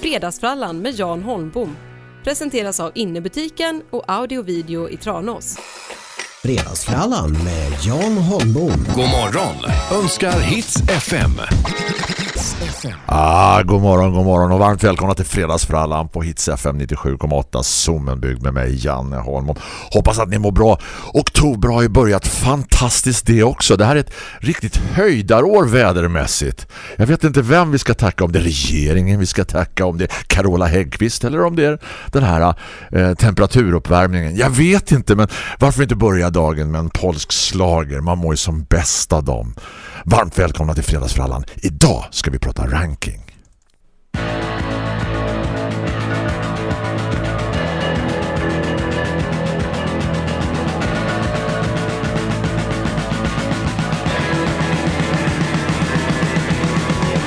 Fredagsfrallan med Jan Holmbom presenteras av Innebutiken och Audio Video i Tranås. Fredagsfrallan med Jan Holmbom. God morgon önskar Hits FM. Ah, god morgon, god morgon och varmt välkomna till Fredagsfrallan på Hits FM 97,8 Zoomenbygg med mig Janne Holm. Hoppas att ni mår bra. Oktober har ju börjat fantastiskt det också. Det här är ett riktigt höjdarår vädermässigt. Jag vet inte vem vi ska tacka, om det är regeringen vi ska tacka, om det är Carola Häggkvist eller om det är den här eh, temperaturuppvärmningen. Jag vet inte, men varför inte börja dagen med en polsk slager? Man mår ju som bästa dem. Varmt välkomna till Fredagsfrallan. Idag ska vi prata ranking.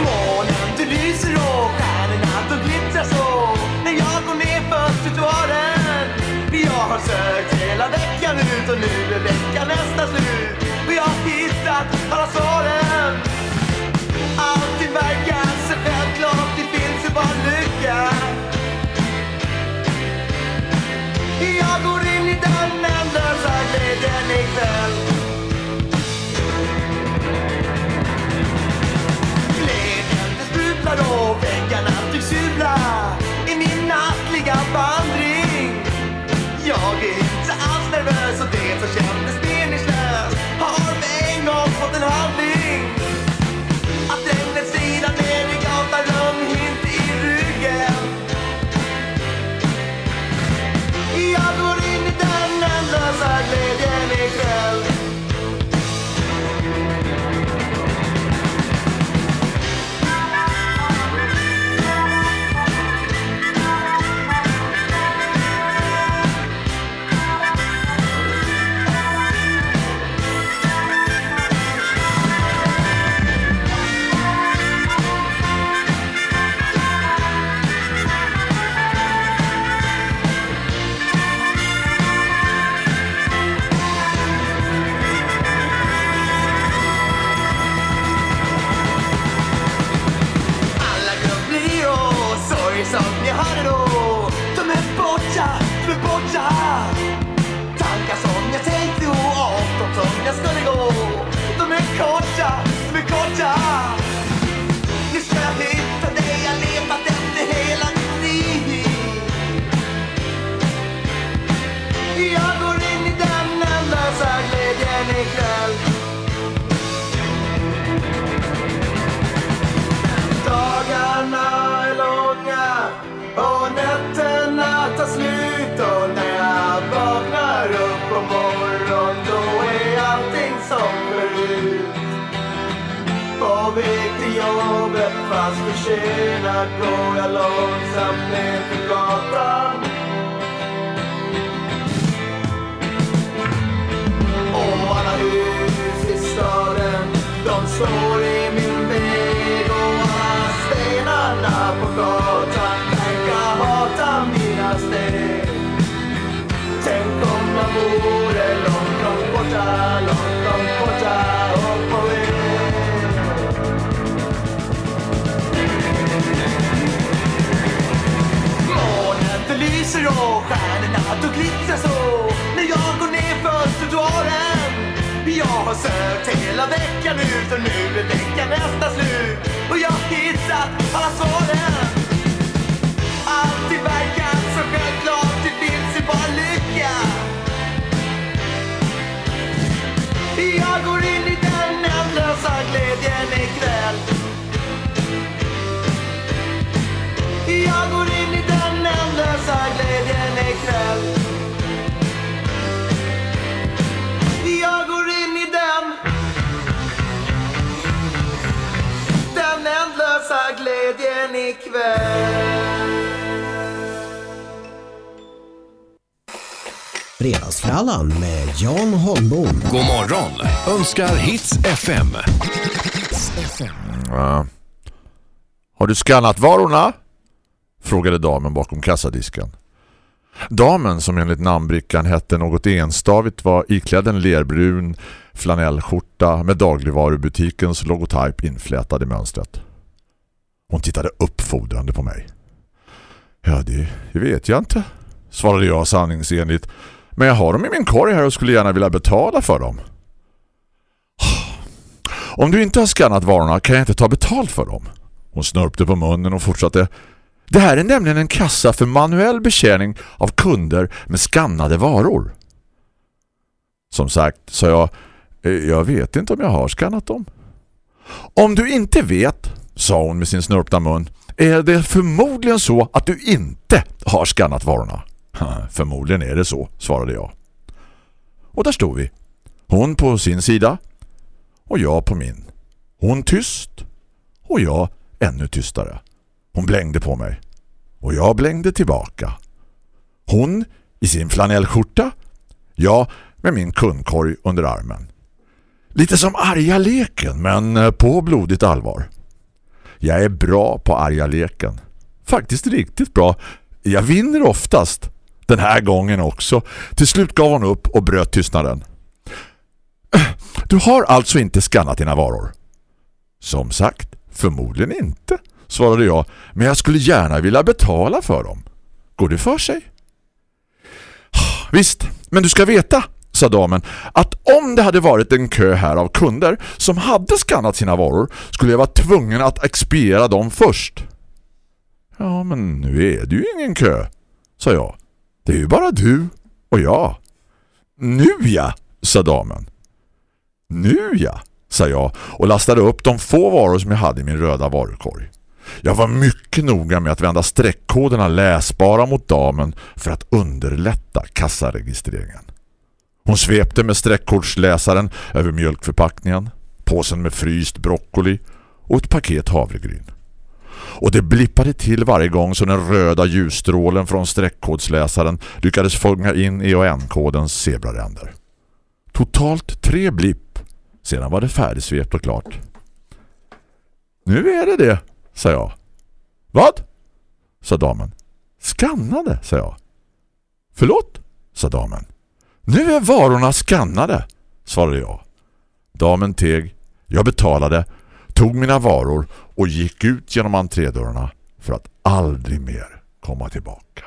Månen du lyser och stjärnorna de glittrar så När jag går för trottoaren Jag har sökt hela veckan ut och nu är veckan nästan slut Och jag har hittat alla svar. far hela veckan ut och nu är veckan nästan slut. Och jag har hittat alla svaren. Allting verkar så självklart, det finns ju bara lycka. Jag går in glädjen ikväll Fredagsfrallan med Jan Holmbom. God morgon önskar Hits FM. Ja. Har du skannat varorna? Frågade damen bakom kassadisken. Damen som enligt namnbrickan hette något enstavigt var iklädd en lerbrun flanellskjorta med dagligvarubutikens logotyp inflätad i mönstret. Hon tittade uppfordrande på mig. Ja, det, det vet jag inte, svarade jag sanningsenligt. Men jag har dem i min korg här och skulle gärna vilja betala för dem. Om du inte har skannat varorna kan jag inte ta betalt för dem. Hon snörpte på munnen och fortsatte. Det här är nämligen en kassa för manuell betjäning av kunder med skannade varor. Som sagt, sa jag, eh, jag vet inte om jag har skannat dem. Om du inte vet, sa hon med sin snörpta mun, är det förmodligen så att du inte har skannat varorna. Förmodligen är det så, svarade jag. Och där stod vi. Hon på sin sida och jag på min. Hon tyst och jag ännu tystare. Hon blängde på mig och jag blängde tillbaka. Hon i sin flanellskjorta, jag med min kundkorg under armen. Lite som arga leken men på blodigt allvar. Jag är bra på arga leken. Faktiskt riktigt bra. Jag vinner oftast. Den här gången också. Till slut gav hon upp och bröt tystnaden. Du har alltså inte skannat dina varor? Som sagt, förmodligen inte, svarade jag. Men jag skulle gärna vilja betala för dem. Går det för sig? Visst, men du ska veta, sa damen, att om det hade varit en kö här av kunder som hade skannat sina varor skulle jag vara tvungen att expediera dem först. Ja, men nu är det ju ingen kö, sa jag. Det är ju bara du och jag. Nu ja, sa damen. Nu ja, sa jag och lastade upp de få varor som jag hade i min röda varukorg. Jag var mycket noga med att vända streckkoderna läsbara mot damen för att underlätta kassaregistreringen. Hon svepte med streckkordsläsaren över mjölkförpackningen, påsen med fryst broccoli och ett paket havregryn. Och det blippade till varje gång som den röda ljusstrålen från streckkodsläsaren lyckades fånga in EON-kodens zebraränder. Totalt tre blipp. Sedan var det färdigsvept och klart. Nu är det det, sa jag. Vad? sa damen. Skannade, sa jag. Förlåt, sa damen. Nu är varorna skannade, svarade jag. Damen teg, jag betalade, tog mina varor och gick ut genom entrédörrarna för att aldrig mer komma tillbaka.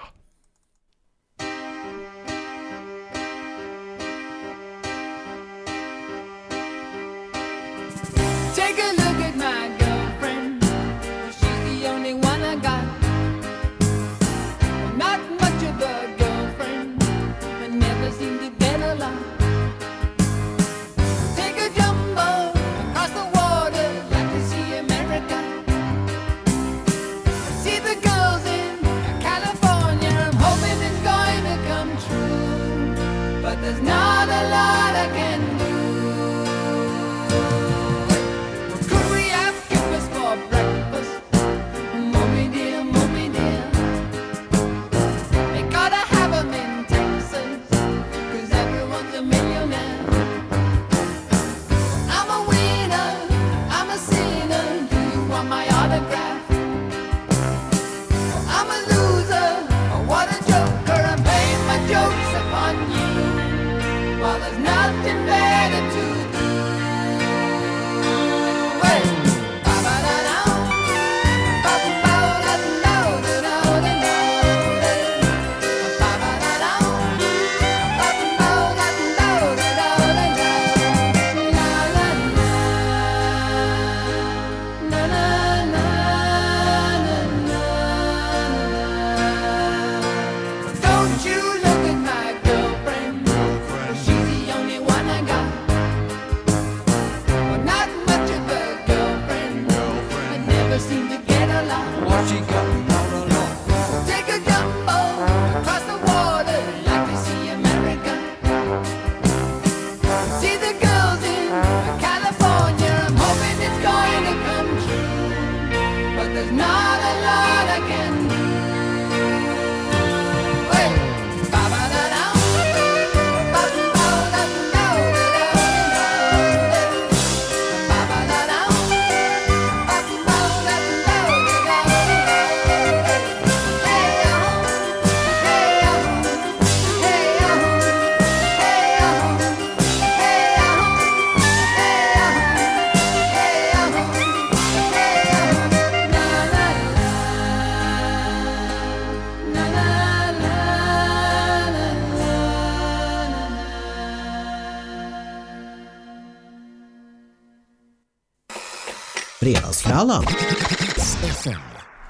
Halland.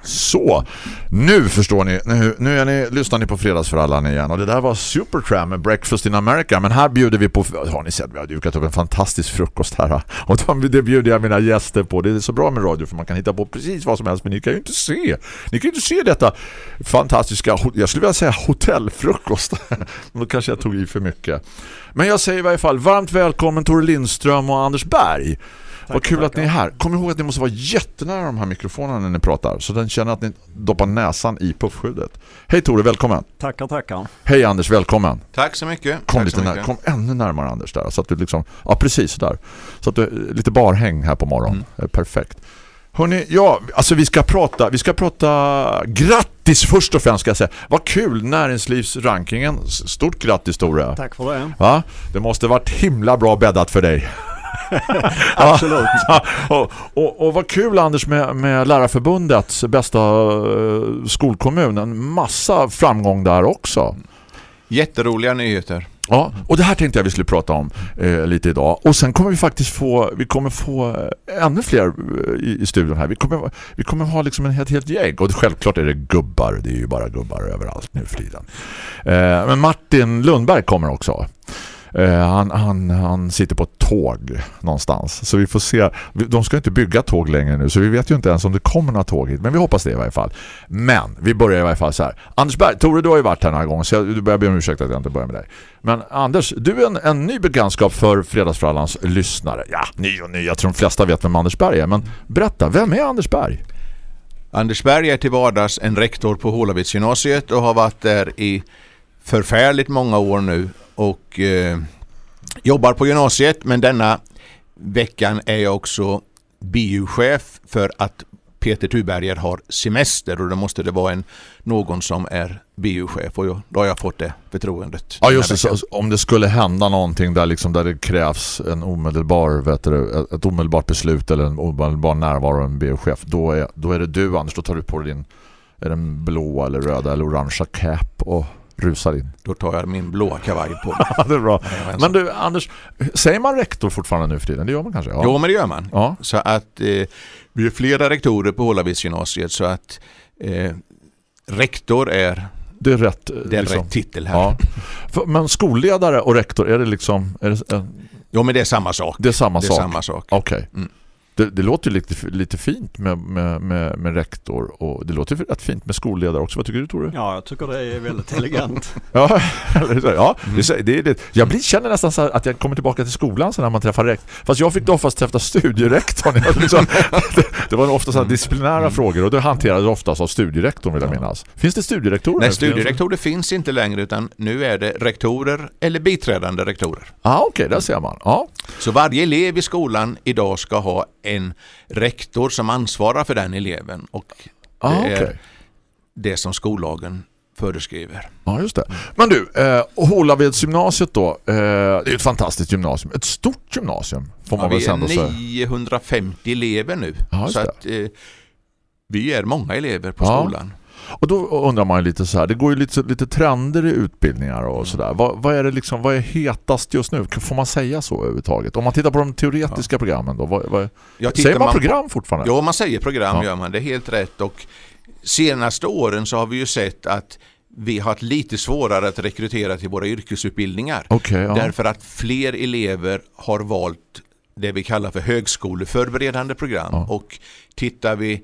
Så, nu förstår ni, nu, nu är ni, lyssnar ni på Fredagsfrallan igen. Och det där var Supertram med Breakfast in America. Men här bjuder vi på, har ni sett, vi har dukat upp en fantastisk frukost här. Och det bjuder jag mina gäster på, det är så bra med radio för man kan hitta på precis vad som helst men ni kan ju inte se, ni kan ju inte se detta fantastiska, jag skulle vilja säga hotellfrukost. Då kanske jag tog i för mycket. Men jag säger i varje fall varmt välkommen Tore Lindström och Anders Berg vad kul att ni är här. Kom ihåg att ni måste vara jättenära de här mikrofonerna när ni pratar. Så den känner att ni doppar näsan i puffskyddet. Hej Tore, välkommen. Tackar, tackar. Hej Anders, välkommen. Tack så mycket. Kom, Tack lite så när, mycket. kom ännu närmare Anders där. Så att du liksom, ja precis där. Så att du lite barhäng här på morgonen. Mm. Perfekt. Hörrni, ja, alltså vi ska prata, vi ska prata grattis först och främst ska jag säga. Vad kul, näringslivsrankingen. Stort grattis Tore. Tack för det. Va? Det måste varit himla bra bäddat för dig. Absolut. Ja, och, och, och vad kul Anders med, med Lärarförbundets bästa eh, skolkommun. En massa framgång där också. Jätteroliga nyheter. Ja, och det här tänkte jag vi skulle prata om eh, lite idag. Och sen kommer vi faktiskt få, vi kommer få eh, ännu fler eh, i, i studion här. Vi kommer, vi kommer ha liksom en helt, helt gäng. Och självklart är det gubbar, det är ju bara gubbar överallt nu för tiden. Eh, men Martin Lundberg kommer också. Eh, han, han, han sitter på ett tåg någonstans. Så vi får se. De ska inte bygga tåg längre nu. Så vi vet ju inte ens om det kommer några tåg hit. Men vi hoppas det i varje fall. Men vi börjar i varje fall så här. Anders Berg, Tore du har ju varit här några gånger. Så jag, du börjar be om ursäkt att jag inte börjar med dig. Men Anders, du är en, en ny bekantskap för Fredagsfrallans lyssnare. Ja, ny och ny. Jag tror de flesta vet vem Anders Berg är. Men berätta, vem är Anders Berg? Anders Berg är till vardags en rektor på Hålavidsgymnasiet och har varit där i förfärligt många år nu och eh, jobbar på gymnasiet men denna veckan är jag också BU-chef för att Peter Tuberger har semester och då måste det vara en, någon som är BU-chef och då har jag fått det förtroendet. Ja just det, så, om det skulle hända någonting där, liksom, där det krävs en omedelbar, vet du, ett, ett omedelbart beslut eller en omedelbar närvaro av en BU-chef, då är, då är det du Anders, då tar du på dig din är den blå eller röda eller orangea cap och rusar in. Då tar jag min blåa kavaj på. Ja, det är bra. Men du Anders, säger man rektor fortfarande nu för tiden? Det gör man kanske? Ja. Jo men det gör man. Ja. Så att eh, vi är flera rektorer på Hålavidsgymnasiet så att eh, rektor är, Det är rätt. eh, det är liksom. rätt titel här. Ja. För- Men skolledare och rektor, är det liksom är det, eh, Jo men det är samma sak. det är samma det är sak? samma sak. Okej. Mm. Det, det låter ju lite, lite fint med, med, med, med rektor och det låter ju rätt fint med skolledare också. Vad tycker du Tore? Ja, jag tycker det är väldigt elegant. Ja, ja Mm. det, är så- det, jag blir, känner nästan så här att jag kommer tillbaka till skolan så när man träffar rektor. Fast jag fick då oftast träffa studierektorn. Liksom, det, det var ofta så Mm. här disciplinära frågor och det hanterades oftast av studierektorn vill jag minnas. Finns det studierektorer? Nej, studierektorer finns inte längre utan nu är det rektorer eller biträdande rektorer. Ja, ah, okej, där ser man. Ja, Så varje elev i skolan idag ska ha en rektor som ansvarar för den eleven och det ah, är okej. det som skollagen föreskriver. Ja, just det. Men du, eh, Hålavedsgymnasiet då, eh, det är ett fantastiskt gymnasium. Ett stort gymnasium, får man Ja, väl vi är ändå säga. 950 elever nu. Ja, så att, eh, vi är många elever på Ja. skolan. Och då undrar man ju lite så här, det går ju lite, lite trender i utbildningar och sådär. Vad, vad är det liksom, vad är hetast just nu? Får man säga så överhuvudtaget? Om man tittar på de teoretiska programmen då, vad, vad, Ja, säger man, på- program fortfarande? Ja, man säger program Ja. gör man. Det är helt rätt. Och senaste åren så har vi ju sett att vi har haft lite svårare att rekrytera till våra yrkesutbildningar. Okej, ja. Därför att fler elever har valt det vi kallar för högskoleförberedande program. Ja. Och tittar vi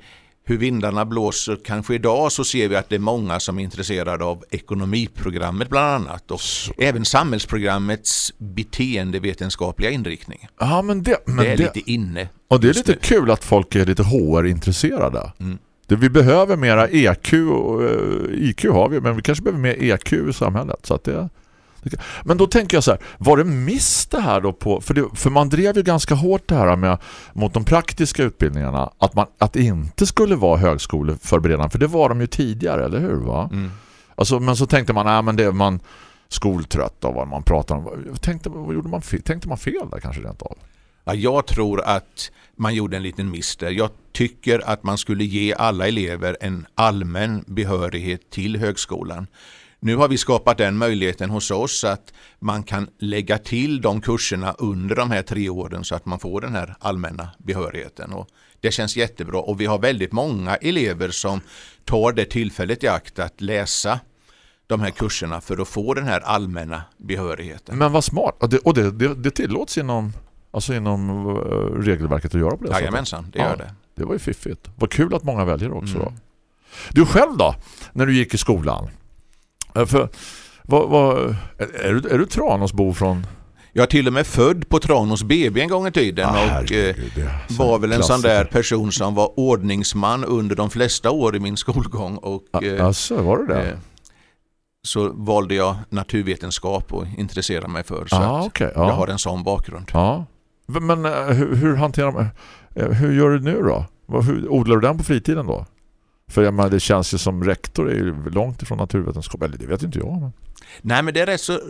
hur vindarna blåser kanske idag så ser vi att det är många som är intresserade av ekonomiprogrammet bland annat. Och även samhällsprogrammets beteendevetenskapliga inriktning. Ja, men det, men det är det, lite inne. och det är lite nu. kul att folk är lite HR-intresserade. Mm. Det, vi behöver mera EQ och eh, IQ har vi, men vi kanske behöver mer EQ i samhället. Så att det, men då tänker jag så här, var det miss det här då på, för, det, för man drev ju ganska hårt det här med, mot de praktiska utbildningarna, att, man, att det inte skulle vara högskoleförberedande, för det var de ju tidigare, eller hur va? Mm. Alltså, men så tänkte man, nej men det man skoltrött av vad man pratar om. Tänkte, vad gjorde man fel? Tänkte man fel där kanske rent av? Ja, jag tror att man gjorde en liten miss där. Jag tycker att man skulle ge alla elever en allmän behörighet till högskolan. Nu har vi skapat den möjligheten hos oss att man kan lägga till de kurserna under de här tre åren så att man får den här allmänna behörigheten. Och Det känns jättebra och vi har väldigt många elever som tar det tillfället i akt att läsa de här kurserna för att få den här allmänna behörigheten. Men vad smart. Och det, och det, det, det tillåts inom, alltså inom eh, regelverket att göra på det sättet. Jajamensan, det Ja. gör det. Det var ju fiffigt. Vad kul att många väljer också Mm. Du själv då, när du gick i skolan? För, vad, vad, är, du, är du Tranåsbo från... Jag är till och med född på Tranås BB en gång i tiden Ah, och eh, herregud, var väl en sån där person som var ordningsman under de flesta år i min skolgång och Ah, eh, Alltså, var det det? eh, så valde jag naturvetenskap och intresserade mig för så ah, att okej. jag ja. har en sån bakgrund. ja. Men eh, hur, hur hanterar man... Hur gör du nu då? Hur, odlar du den på fritiden då? För jag menar, det känns ju som rektor är ju långt ifrån naturvetenskap. Eller det vet inte jag. Men... Nej men det är rätt så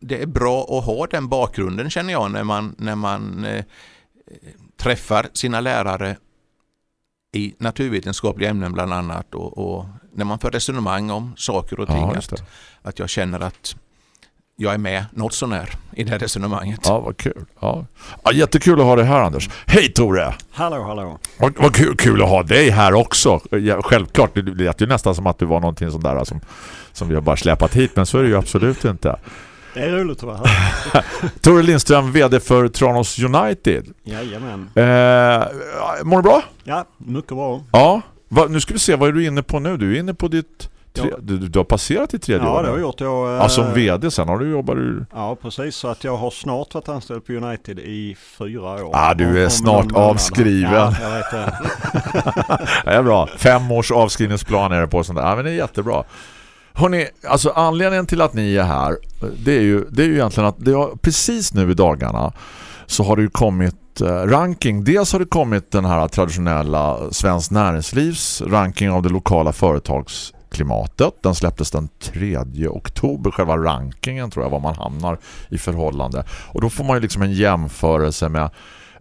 det är bra att ha den bakgrunden känner jag när man, när man eh, träffar sina lärare i naturvetenskapliga ämnen bland annat och, och när man för resonemang om saker och ting. Ja, att, att jag känner att jag är med något sånär i det här resonemanget. Ja, vad kul. Ja. Ja, jättekul att ha dig här, Anders. Hej Tore! Hallå, hallå. Vad, vad kul, kul att ha dig här också. Ja, självklart, det lät ju nästan som att du var någonting sånt där som, som vi har bara släpat hit, men så är det ju absolut inte. Det är roligt att vara här. Tore Lindström, vd för Tranås United. Jajamän. Eh, mår du bra? Ja, mycket bra. Ja. Va, nu ska vi se, vad är du inne på nu? Du är inne på ditt... Tre, Ja. du, du har passerat ditt tredje Ja, år det har jag gjort. Jag, Ja, som eh, vd sen har du jobbat du... Ja, precis. Så att jag har snart varit anställd på United i fyra år. Ah, du är Om- snart avskriven. Ja, jag vet det. Det är bra. Fem års avskrivningsplan är det på sånt där. Ja, men det är jättebra. Hörrni, alltså anledningen till att ni är här det är ju, det är ju egentligen att det har, precis nu i dagarna så har det ju kommit eh, ranking. Dels har det kommit den här traditionella Svensk Näringslivs ranking av det lokala klimatet. Den släpptes den 3 oktober, själva rankingen tror jag, var man hamnar i förhållande. Och då får man ju liksom en jämförelse med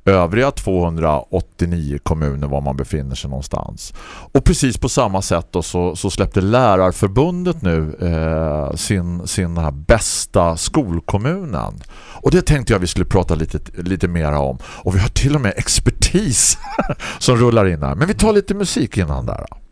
övriga 289 kommuner var man befinner sig någonstans. Och precis på samma sätt då så, så släppte Lärarförbundet nu eh, sin, sin den här bästa skolkommunen. Och det tänkte jag vi skulle prata lite, lite mer om. Och vi har till och med expertis som rullar in här. Men vi tar lite musik innan där. då.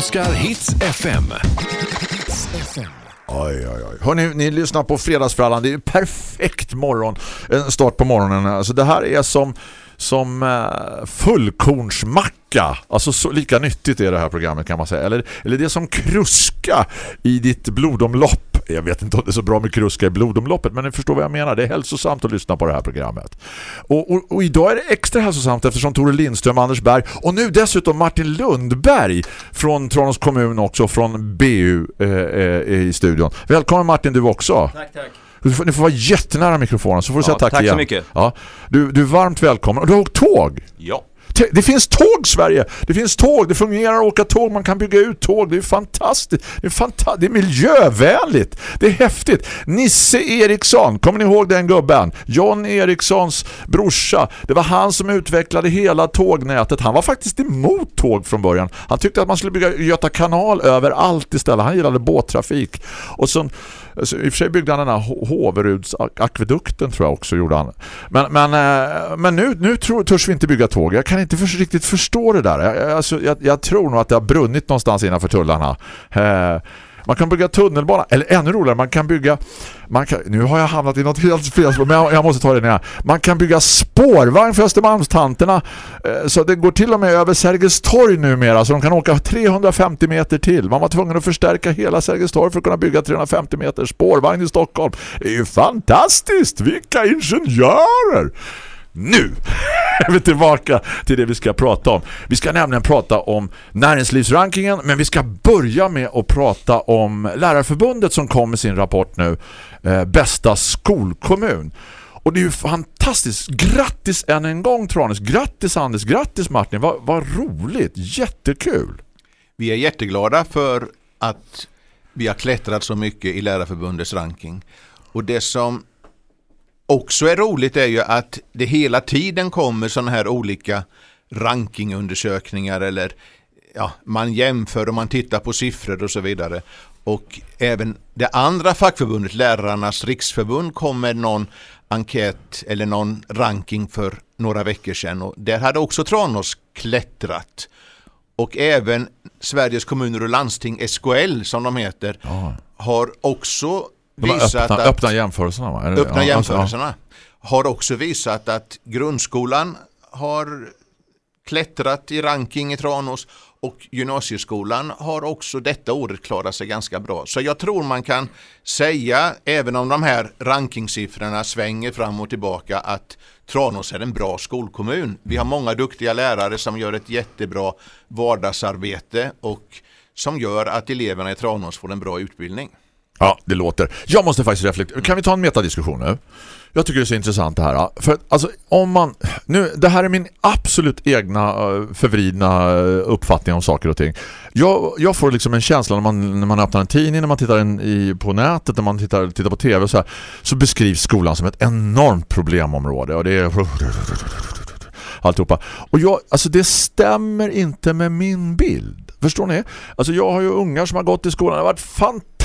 Önskar Hits FM. Oj, oj, oj. Hörrni, ni lyssnar på Fredagsfrallan. Det är ju perfekt morgon. En start på morgonen. Alltså det här är som, som eh, fullkornsmacka. Alltså så, lika nyttigt är det här programmet kan man säga. Eller, eller det är som kruska i ditt blodomlopp. Jag vet inte om det är så bra med kruska i blodomloppet men ni förstår vad jag menar. Det är hälsosamt att lyssna på det här programmet. Och, och, och idag är det extra hälsosamt eftersom Tore Lindström, Anders Berg och nu dessutom Martin Lundberg från Tranås kommun också från BU eh, eh, i studion. Välkommen Martin du också. Tack, tack. Du får, ni får vara jättenära mikrofonen så får du Ja, säga tack tack så igen. mycket. Ja, du, du är varmt välkommen. Och du har åkt tåg. Ja. Det finns tåg Sverige. Det finns tåg. Det fungerar att åka tåg. Man kan bygga ut tåg. Det är fantastiskt. Det är, fanta- det är miljövänligt. Det är häftigt. Nisse Eriksson. Kommer ni ihåg den gubben? John Erikssons brorsa. Det var han som utvecklade hela tågnätet. Han var faktiskt emot tåg från början. Han tyckte att man skulle bygga Göta kanal överallt istället. Han gillade båttrafik. Och så, alltså, i och för sig byggde han den här Hoverudsakvedukten tror jag också gjorde han. Men, men, eh, men nu, nu tror, törs vi inte bygga tåg. Jag kan inte för, riktigt förstå det där. Jag, jag- alltså, jag, jag tror nog att det har brunnit någonstans innanför tullarna. Eh, man kan bygga tunnelbana, eller ännu roligare, man kan bygga man kan, nu har jag hamnat i något helt fel spår, men jag, jag måste ta det ner. Man kan bygga spårvagn för Östermalmstanterna eh, så det går till och med över Sergels torg numera så de kan åka 350 meter till. Man var tvungen att förstärka hela Sergels torg för att kunna bygga 350 meter spårvagn i Stockholm. Det är ju fantastiskt! Vilka ingenjörer! Nu är vi tillbaka till det vi ska prata om. Vi ska nämligen prata om näringslivsrankingen men vi ska börja med att prata om Lärarförbundet som kom med sin rapport nu. Eh, bästa skolkommun. Och det är ju fantastiskt. Grattis än en gång Tranås. Grattis Anders. Grattis Martin. Vad, va roligt. Jättekul. Vi är jätteglada för att vi har klättrat så mycket i Lärarförbundets ranking. Och det som också är roligt är ju att det hela tiden kommer sådana här olika rankingundersökningar eller ja, man jämför och man tittar på siffror och så vidare. Och även det andra fackförbundet, Lärarnas riksförbund, kom med någon enkät eller någon ranking för några veckor sedan och där hade också Tranås klättrat. Och även Sveriges kommuner och landsting, SKL som de heter, Ja. har också visat öppna, att öppna jämförelserna va? Öppna ja, alltså, jämförelserna har också visat att grundskolan har klättrat i ranking i Tranås och gymnasieskolan har också detta året klarat sig ganska bra. Så jag tror man kan säga, även om de här rankingsiffrorna svänger fram och tillbaka, att Tranås är en bra skolkommun. Vi har många duktiga lärare som gör ett jättebra vardagsarbete och som gör att eleverna i Tranås får en bra utbildning. Ja, det låter. Jag måste faktiskt reflektera. Kan vi ta en metadiskussion nu? Jag tycker det är så intressant det här. För att, alltså, om man... Nu, det här är min absolut egna eh, förvridna eh, uppfattning om saker och ting. Jag, jag får liksom en känsla när man, när man öppnar en tidning, när man tittar en, i, på nätet, när man tittar, tittar på tv och så här, så beskrivs skolan som ett enormt problemområde. Och det är alltihopa. Och jag, alltså det stämmer inte med min bild. Förstår ni? Alltså jag har ju ungar som har gått i skolan. Det har varit fantastiskt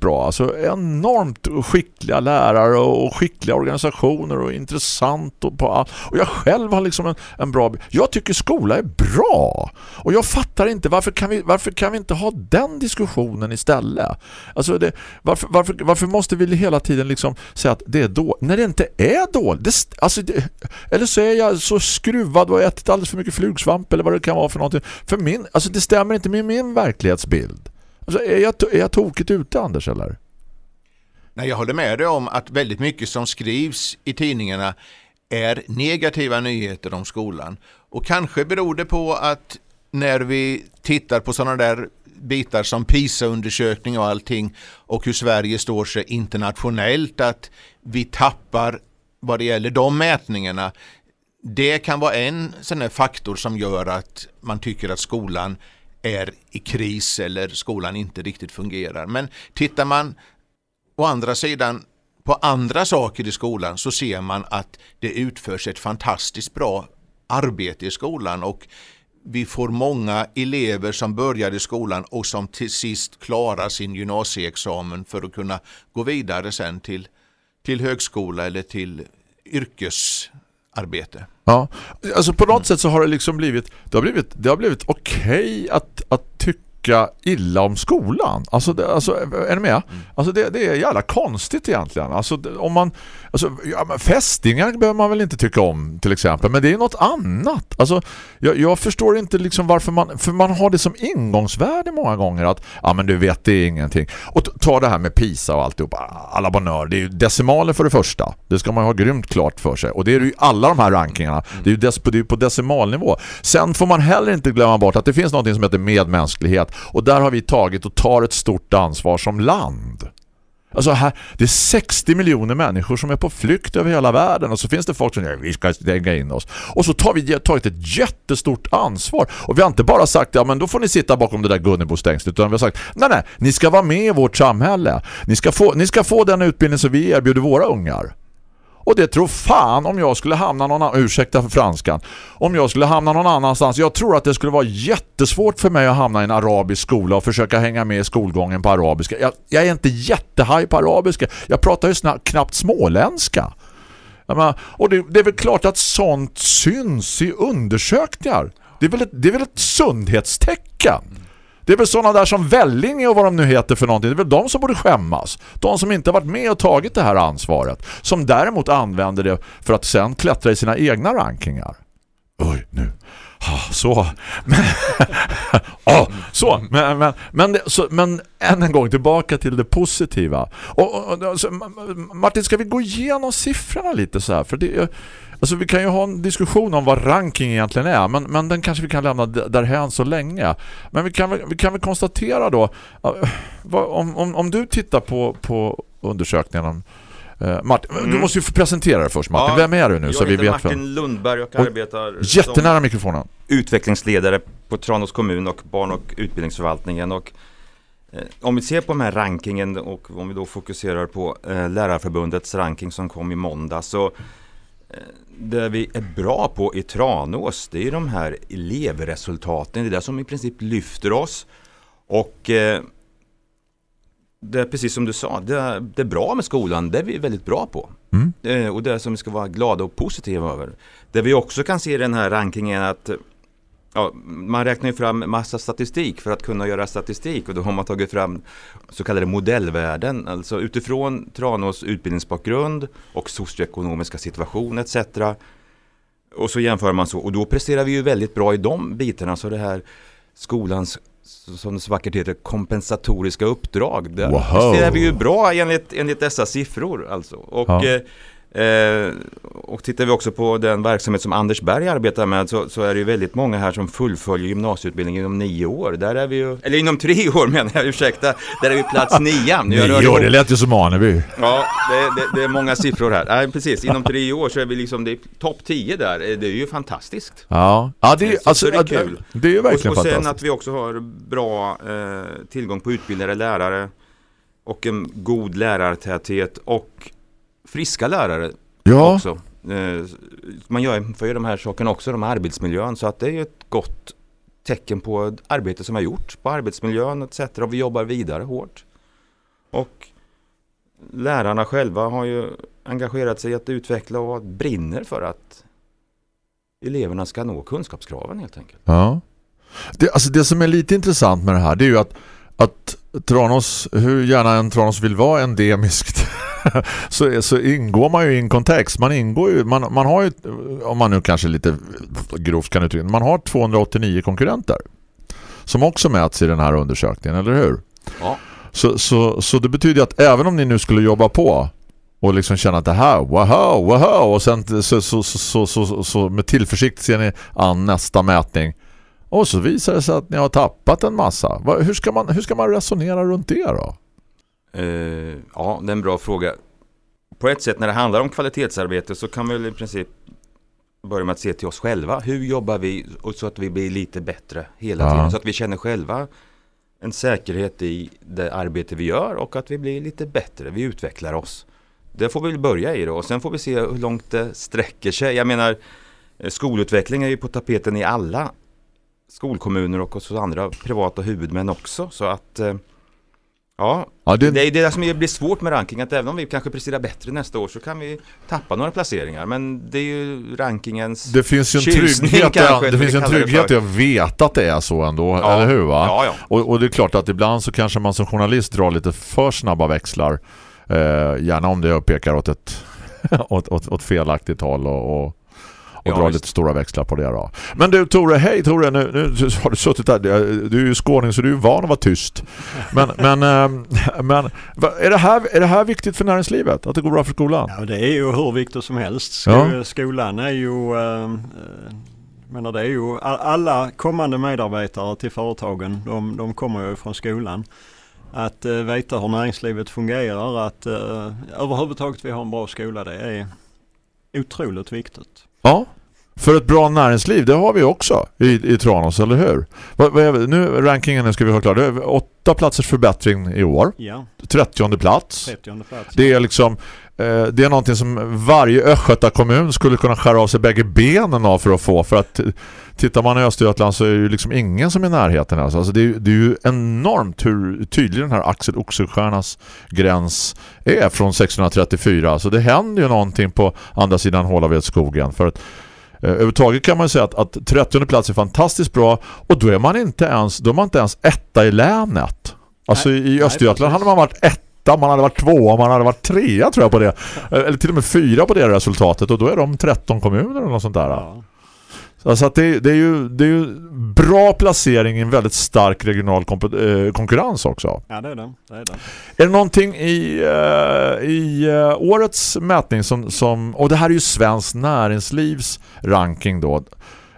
bra. Alltså enormt skickliga lärare och skickliga organisationer och intressant och på allt. Och jag själv har liksom en, en bra... Jag tycker skola är bra. Och jag fattar inte varför kan vi, varför kan vi inte ha den diskussionen istället? Alltså det, varför, varför, varför måste vi hela tiden liksom säga att det är dåligt när det inte är dåligt? Det, alltså det, eller så är jag så skruvad och ätit alldeles för mycket flugsvamp eller vad det kan vara för någonting. För min, alltså det stämmer inte med min verklighetsbild. Alltså är jag, är jag tokigt ute Anders eller? Nej, jag håller med dig om att väldigt mycket som skrivs i tidningarna är negativa nyheter om skolan. Och kanske beror det på att när vi tittar på sådana där bitar som PISA-undersökning och allting och hur Sverige står sig internationellt att vi tappar vad det gäller de mätningarna. Det kan vara en sån här faktor som gör att man tycker att skolan är i kris eller skolan inte riktigt fungerar. Men tittar man å andra sidan på andra saker i skolan så ser man att det utförs ett fantastiskt bra arbete i skolan och vi får många elever som börjar i skolan och som till sist klarar sin gymnasieexamen för att kunna gå vidare sen till, till högskola eller till yrkesarbete. Ja, alltså på något sätt så har det liksom blivit det har blivit, det har blivit okej att, att tycka illa om skolan. Alltså, det, alltså är ni med? Alltså det, det är jävla konstigt egentligen. Alltså om man alltså ja, fästingar behöver man väl inte tycka om till exempel, men det är något annat. Alltså jag, jag förstår inte liksom varför man för man har det som ingångsvärde många gånger att ja men du vet det är ingenting. Och ta det här med PISA och alltihop. Alla bonör, det är ju decimaler för det första. Det ska man ha grymt klart för sig. Och det är ju alla de här rankingarna. Det är ju des, det är ju på decimalnivå. Sen får man heller inte glömma bort att det finns något som heter medmänsklighet. Och där har vi tagit och tar ett stort ansvar som land. Alltså här, det är 60 miljoner människor som är på flykt över hela världen och så finns det folk som säger vi ska stänga in oss. Och så tar vi tagit ett jättestort ansvar. Och vi har inte bara sagt ja men då får ni sitta bakom det där Gunnebostängslet utan vi har sagt nej nej, ni ska vara med i vårt samhälle. Ni ska få, ni ska få den utbildning som vi erbjuder våra ungar. Och det tror fan om jag skulle hamna någon annan, ursäkta för franskan, om jag skulle hamna någon annanstans. Jag tror att det skulle vara jättesvårt för mig att hamna i en arabisk skola och försöka hänga med i skolgången på arabiska. Jag, jag är inte jättehaj på arabiska. Jag pratar ju snabbt, knappt småländska. Menar, och det, det är väl klart att sånt syns i undersökningar. Det är väl ett, det är väl ett sundhetstecken. Det är väl sådana där som Vällinge och vad de nu heter för någonting. Det är väl de som borde skämmas. De som inte har varit med och tagit det här ansvaret. Som däremot använder det för att sen klättra i sina egna rankingar. Oj, nu. Ah, så. Men, ah, så. Men, men, men, det- så. men än en gång tillbaka till det positiva. Och, och, och, så, Martin, ska vi gå igenom siffrorna lite så här? För det, är- alltså, vi kan ju ha en diskussion om vad ranking egentligen är. Men, men den kanske vi kan lämna därhän så länge. Men vi kan vi kan väl konstatera då. Om, om, om du tittar på, på undersökningen Eh, Martin, du måste ju presentera dig först Martin. Ja, Vem är du nu jag så vi vet Martin vem? Lundberg och Oj, arbetar Jättenära mikrofonen. som utvecklingsledare på Tranås kommun och barn- och utbildningsförvaltningen. Och, eh, om vi ser på den här rankingen och om vi då fokuserar på eh, Lärarförbundets ranking som kom i måndag så eh, det vi är bra på i Tranås det är de här elevresultaten. Det är det som i princip lyfter oss. Och eh, det är precis som du sa, det är, det är bra med skolan, det är vi väldigt bra på. Mm. Eh, och det som vi ska vara glada och positiva över. Det vi också kan se i den här rankingen är att ja, man räknar ju fram massa statistik för att kunna göra statistik och då har man tagit fram så kallade modellvärden. Alltså utifrån Tranås utbildningsbakgrund och socioekonomiska situation etc. Och så jämför man så och då presterar vi ju väldigt bra i de bitarna så det här skolans som det så vackert heter kompensatoriska uppdrag. Där Wow. presterar vi ju bra enligt, enligt dessa siffror alltså. Och, Ja. eh, Eh, och tittar vi också på den verksamhet som Anders Berg arbetar med så, så är det ju väldigt många här som fullföljer gymnasieutbildningen inom nio år. Där är vi ju, eller inom tre år menar jag, ursäkta. Där är vi plats rör Nio år, det lät ju som Aneby. Ja, det, det, det är många siffror här. Nej, precis. Inom tre år så är vi liksom det topp 10 där. Eh, Det är ju fantastiskt. Ja, ja det, är, Så- alltså, så det är kul. det är ju verkligen och, och sen fantastiskt. att vi också har bra eh, tillgång på utbildade lärare och en god lärartäthet och friska lärare Ja, också. Eh, man gör för de här sakerna också, de här arbetsmiljön, så att det är ju ett gott tecken på arbete som har gjorts på arbetsmiljön etc. Och vi jobbar vidare hårt. Och lärarna själva har ju engagerat sig i att utveckla och brinner för att eleverna ska nå kunskapskraven helt enkelt. ja. Det, alltså det som är lite intressant med det här det är ju att, att Tranås, hur gärna en Tranås vill vara endemiskt så, så ingår man ju i en kontext. Man ingår ju, man, man har ju, om man nu kanske lite grovt kan uttrycka man har 289 konkurrenter som också mäts i den här undersökningen, eller hur? Ja. Så, så, så det betyder att även om ni nu skulle jobba på och liksom känna att det här, wow, wow, och sen så, så, så, så, så, så med tillförsikt ser ni an nästa mätning och så visar det sig att ni har tappat en massa. Hur ska man, hur ska man resonera runt det då? Eh, ja, det är en bra fråga. På ett sätt när det handlar om kvalitetsarbete så kan vi väl i princip börja med att se till oss själva. Hur jobbar vi så att vi blir lite bättre hela Ja. tiden? Så att vi känner själva en säkerhet i det arbete vi gör och att vi blir lite bättre. Vi utvecklar oss. Det får vi börja i då och sen får vi se hur långt det sträcker sig. Jag menar eh, skolutveckling är ju på tapeten i alla skolkommuner och hos andra privata huvudmän också. Så att eh, Ja, Ja, det, det är det som blir svårt med ranking, att även om vi kanske presterar bättre nästa år så kan vi tappa några placeringar. Men det är ju rankingens... det finns ju en trygghet, kanske, det finns en trygghet i att veta att det är så ändå, Ja. eller hur va? Ja, ja. Och, och det är klart att ibland så kanske man som journalist drar lite för snabba växlar. Eh, gärna om det pekar åt ett åt, åt, åt felaktigt håll och, och, och Ja, visst. lite stora växlar på det då. Men du Tore, hej Tore, nu, nu har du suttit där. Du är ju skåning så du är van att vara tyst. Men, men, ehm, men är, det här, är det här viktigt för näringslivet? Att det går bra för skolan? Ja, det är ju hur viktigt som helst. Skolan är ju, eh, menar det är ju alla kommande medarbetare till företagen, de, de kommer ju från skolan. Att eh, veta hur näringslivet fungerar, att eh, överhuvudtaget vi har en bra skola, det är otroligt viktigt. Ja, för ett bra näringsliv, det har vi också i, i Tranås, eller hur? Nu rankingen ska vi ha klar. Det är åtta platsers förbättring i år. Ja, 30 plats. 30 plats. Det är liksom eh, det är någonting som varje Östgöta kommun skulle kunna skära av sig bägge benen av för att få. För att tittar man i Östergötland så är det ju liksom ingen som är i närheten. Alltså. Alltså det, är, det är ju enormt hur tydlig den här Axel Oxenstiernas gräns är från 1634. Så det händer ju någonting på andra sidan Hålavedsskogen. För att överhuvudtaget kan man säga att, att 30 plats är fantastiskt bra och då är man inte ens, då är man inte ens etta i länet. Alltså Nej, i Östergötland hade man varit etta, man hade varit tvåa, man hade varit trea tror jag på det. Eh, Eller till och med fyra på det resultatet och då är de 13 kommuner eller något sånt där. Ja. Så alltså att det, det, är ju, det är ju bra placering i en väldigt stark regional eh, konkurrens också. ja, det är det. det, är det. Är det någonting i, eh, i eh, årets mätning som, som, och det här är ju Svensk Näringslivs ranking då.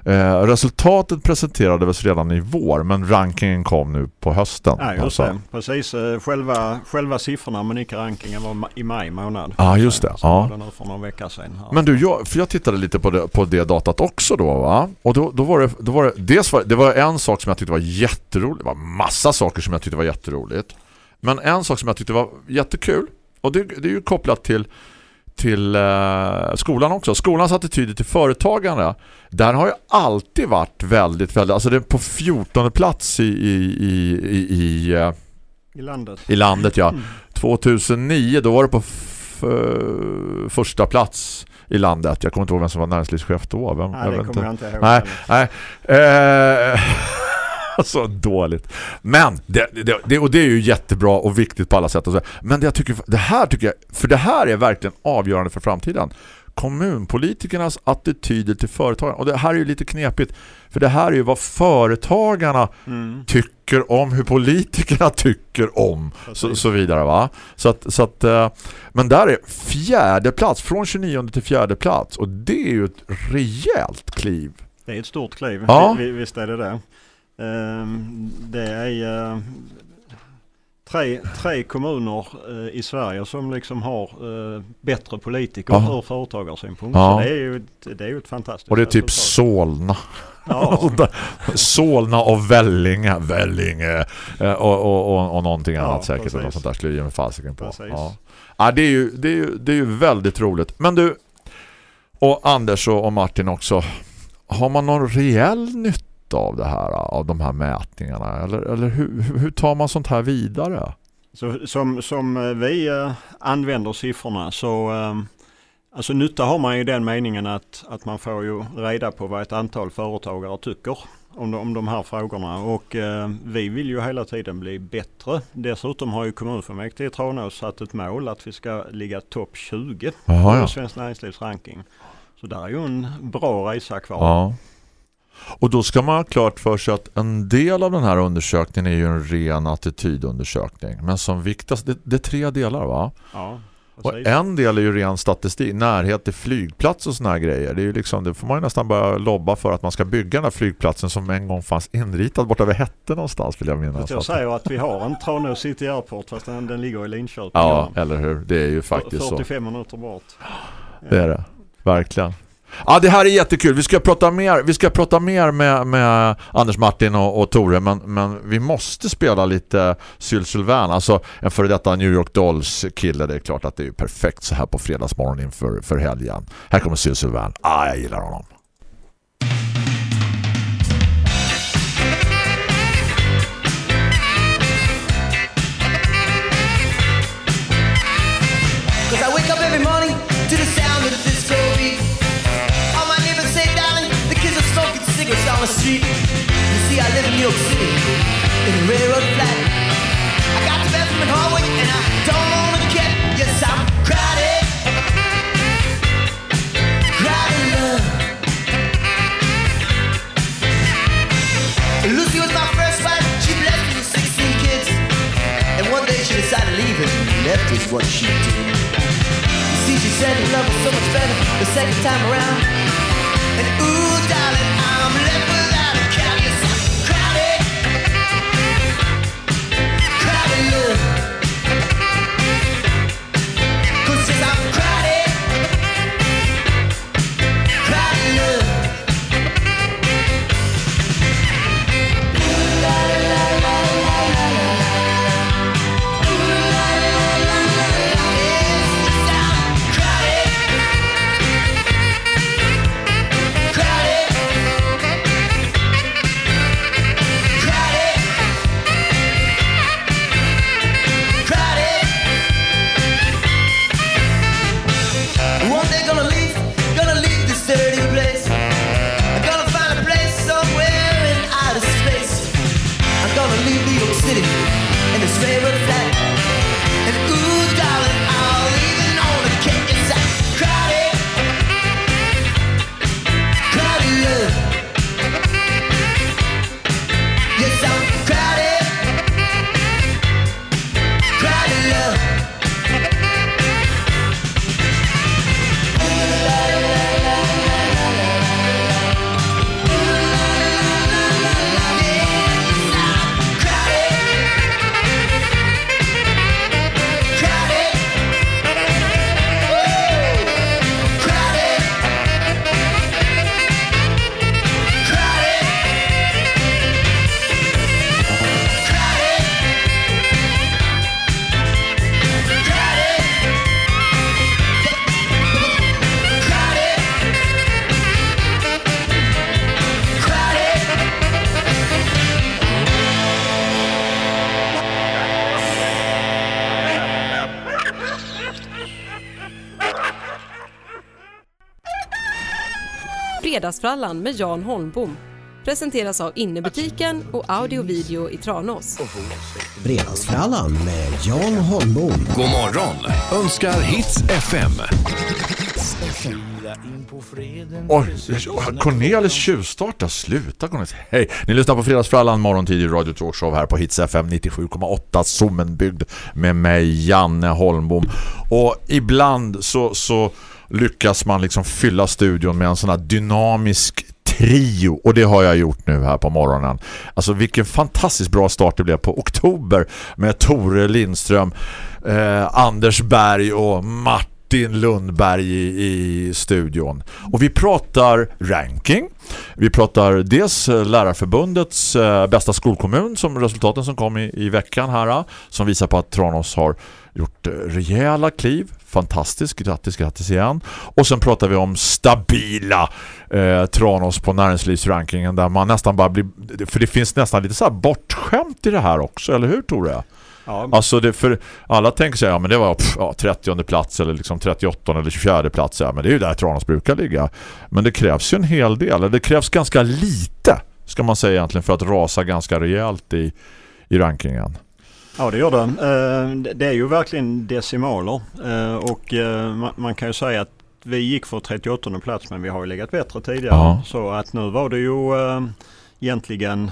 Eh, resultatet presenterades redan i vår men rankingen kom nu på hösten. Ja, just Alltså. det. Precis. eh, Själva, själva siffrorna men inte rankingen var i maj månad. Ja, just det. Så Ja. det nu för några veckor sedan. Men du, jag, för jag tittade lite på det, på det datat också då va? Och då, då var det, då var det, dels var, det var en sak som jag tyckte var jätteroligt. Det var massa saker som jag tyckte var jätteroligt. Men en sak som jag tyckte var jättekul, och det, det är ju kopplat till till eh, skolan också. Skolans attityder till företagande. Där har ju alltid varit väldigt, väldigt alltså det är på 14 plats i, i, i, i, eh, I landet. i landet ja. 2009 då var det på första plats i landet. Jag kommer inte ihåg vem som var näringslivschef då. Vem, Nej, det vet kommer jag inte ihåg. Nej, nej. Eh, så dåligt. Men det, det, det, och det är ju jättebra och viktigt på alla sätt. och så. Men det, jag tycker, det här tycker jag, för det här är verkligen avgörande för framtiden. Kommunpolitikernas attityder till företagen. Och det här är ju lite knepigt. För det här är ju vad företagarna Mm. tycker om, hur politikerna tycker om så, så vidare va. Så att, så att, eh, men där är fjärde plats, från 29 till fjärde plats och det är ju ett rejält kliv. Det är ett stort kliv. Ja. Vi, vi, visst är det det. Ehm, det är eh, tre, tre kommuner eh, i Sverige som liksom har eh, bättre politiker Ja. ur företagarsynpunkt. Ja. Så det är ju ett, det är ju ett fantastiskt Och det är typ. Solna. Ja. Solna och Vällinge, Vällinge och, och, och, och någonting Ja, annat säkert. Precis. något sånt där skulle ge mig fasiken på. Precis. Ja. Ja, det, är ju, det, är ju, det är ju väldigt roligt. Men du, och Anders och, och Martin också, har man någon reell nytta av det här, av de här mätningarna? Eller, eller hur, hur- tar man sånt här vidare? Så, som, som eh, vi eh, använder siffrorna så eh, alltså nytta har man i den meningen att, att man får ju reda på vad ett antal företagare tycker om de, om de här frågorna och eh, vi vill ju hela tiden bli bättre. Dessutom har ju kommunfullmäktige i Tranås satt ett mål att vi ska ligga topp 20 Jaha, på ja. Svenskt Näringslivs ranking. Så där är ju en bra resa kvar. Ja. Och då ska man ha klart för sig att en del av den här undersökningen är ju en ren attitydundersökning. Men som viktas, det, det är tre delar va? Ja, Och en del är ju ren statistik, närhet till flygplats och såna här grejer. Det är ju liksom, det får man ju nästan börja lobba för att man ska bygga den här flygplatsen som en gång fanns inritad borta vid Hätte någonstans vill jag minnas. Jag säger att vi har en Tranås City Airport fast den, den ligger i Linköping. Ja, eller hur? Det är ju faktiskt så. 45 minuter bort. Det är det. Verkligen. Ja, det här är jättekul. Vi ska prata mer, vi ska prata mer med, med Anders Martin och, och Tore, men, men vi måste spela lite Syl Sylvain, alltså en före detta New York Dolls kille. Det är klart att det är perfekt så här på fredagsmorgon inför för helgen. Här kommer Syl Sylvain. Ah, jag gillar honom. What she did. You see, she said love was so much better the second time around. And ooh, darling, Fredagsfrallan med Jan Holmbom presenteras av Innebutiken och Audio Video i Tranås. Fredagsfrallan med Jan Holmbom. God morgon önskar Hits FM. Oj, Cornelis tjuvstartar. Sluta Cornelis. Hej, ni lyssnar på Fredagsfrallan morgontid i Radio Talkshow här på Hits FM 97,8 Sommenbygd med mig Janne Holmbom. Och ibland så, så lyckas man liksom fylla studion med en sån här dynamisk trio och det har jag gjort nu här på morgonen. Alltså vilken fantastiskt bra start det blev på oktober med Tore Lindström, eh, Anders Berg och Martin Lundberg i, i studion. Och vi pratar ranking. Vi pratar dels eh, Lärarförbundets eh, bästa skolkommun som resultaten som kom i, i veckan här eh, som visar på att Tranås har gjort eh, rejäla kliv. Fantastiskt, grattis, grattis igen. Och sen pratar vi om stabila eh, Tranås på näringslivsrankingen där man nästan bara blir, för det finns nästan lite så här bortskämt i det här också, eller hur Tore? Ja, Alltså det, för alla tänker sig, ja men det var pff, ja, 30 plats eller liksom 38 eller 24 plats, ja men det är ju där Tranås brukar ligga. Men det krävs ju en hel del, eller det krävs ganska lite ska man säga egentligen för att rasa ganska rejält i, i rankingen. Ja det gör det. Eh, det- Det är ju verkligen decimaler Eh, och eh, ma- man kan ju säga att vi gick för 38 plats men vi har ju legat bättre tidigare. Ja. Så att nu var det ju egentligen,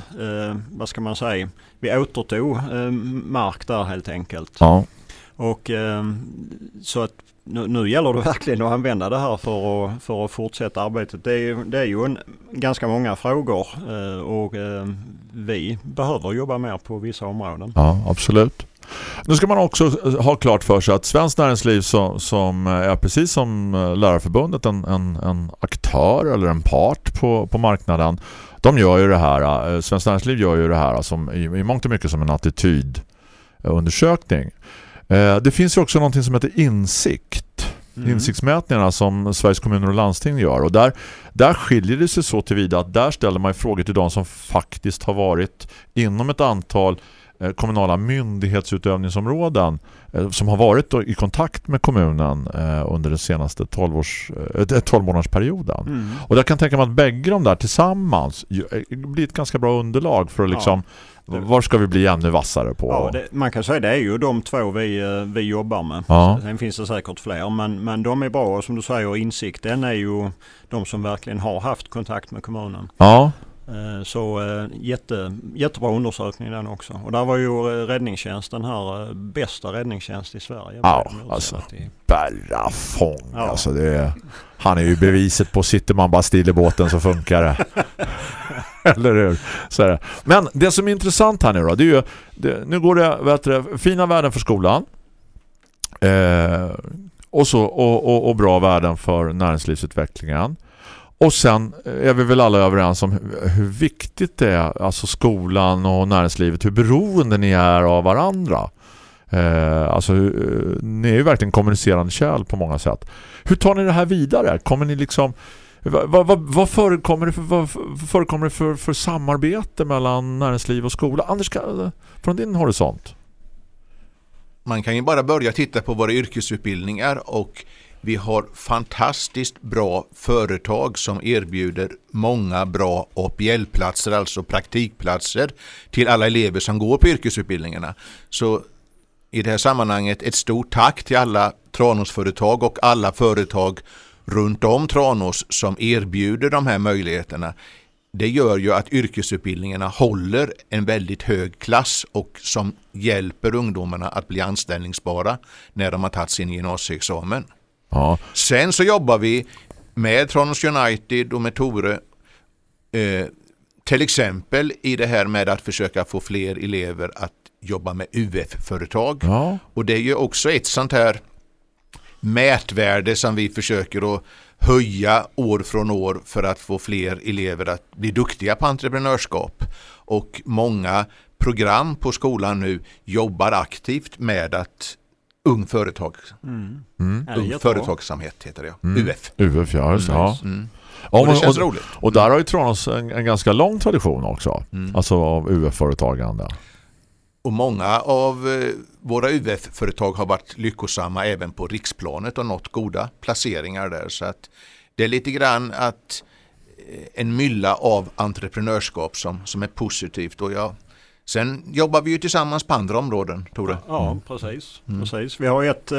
vad ska man säga, vi återtog mark där helt enkelt. Ja. Och så att nu, nu gäller det verkligen att använda det här för att, för att fortsätta arbetet. Det är, ju- det är ju en, ganska många frågor eh, och eh, vi behöver jobba mer på vissa områden. Ja, absolut. Nu ska man också eh, ha klart för sig att Svenskt Näringsliv som, som är precis som eh, Lärarförbundet en, en, en aktör eller en part på, på marknaden. De gör ju det här, Svenskt Näringsliv gör ju det här som i, i mångt och mycket som en attitydundersökning. Eh, Det finns ju också någonting som heter insikt. Insiktsmätningarna som Sveriges kommuner och landsting gör. Och där, där skiljer det sig så tillvida att där ställer man frågor till de som faktiskt har varit inom ett antal kommunala myndighetsutövningsområden eh, som har varit i kontakt med kommunen eh, under den senaste 12 års, eh, 12 månadersperioden. Mm. Och jag kan tänka mig att bägge de där tillsammans eh, blir ett ganska bra underlag för att Ja. liksom Det- var ska vi bli ännu vassare på? Ja, det, man kan säga det är ju de två vi, eh, vi jobbar med. Ja. Sen finns det säkert fler men, men de är bra och som du säger insikten är ju de som verkligen har haft kontakt med kommunen. ja. Eh, Så eh, jätte, jättebra undersökning den också. Och där var ju eh, räddningstjänsten här bästa räddningstjänst i Sverige. Ja, alltså. i- Berra fång. Ja. Alltså det är, han är ju beviset på sitter man bara still i båten så funkar det. Eller hur? Så det. Men det som är intressant här nu då, det är ju, det, nu går det, vet du, fina värden för skolan. Eh, och, så, och, och, och bra värden för näringslivsutvecklingen. Och sen eh, är vi väl alla överens om hur, viktigt det är, alltså skolan och näringslivet, hur beroende ni är av varandra. Eh, alltså, eh, ni är ju verkligen kommunicerande kärl på många sätt. Hur tar ni det här vidare? Kommer ni liksom vad, vad, vad, förekommer det, för, vad förekommer det för, för samarbete mellan näringsliv och skola? Anders, från din horisont? Man kan ju bara börja titta på våra yrkesutbildningar och vi har fantastiskt bra företag som erbjuder många bra APL-platser, alltså praktikplatser till alla elever som går på yrkesutbildningarna. Så i det här sammanhanget ett stort tack till alla Tranåsföretag och alla företag runt om Tranås som erbjuder de här möjligheterna. Det gör ju att yrkesutbildningarna håller en väldigt hög klass och som hjälper ungdomarna att bli anställningsbara när de har tagit sin gymnasieexamen. Ja, Sen så jobbar vi med Tranås United och med Tore eh, till exempel i det här med att försöka få fler elever att jobba med UF-företag. ja. Och det är ju också ett sånt här mätvärde som vi försöker att höja år från år för att få fler elever att bli duktiga på entreprenörskap. Och många program på skolan nu jobbar aktivt med att ung, företag, Mm. Mm. Ja, ung företagsamhet heter det. Mm. UF. UF, ja, just ja. Mm. Ja, Och det men- känns och, roligt. och där har ju Tranås en, en ganska lång tradition också. Mm. Alltså av UF-företagande. Och många av eh, våra UF-företag har varit lyckosamma även på riksplanet och nått goda placeringar där. Så att det är lite grann att eh, en mylla av entreprenörskap som, som är positivt. Och jag, sen jobbar vi ju tillsammans på andra områden, Tore. Ja, precis, precis. Vi har ett eh,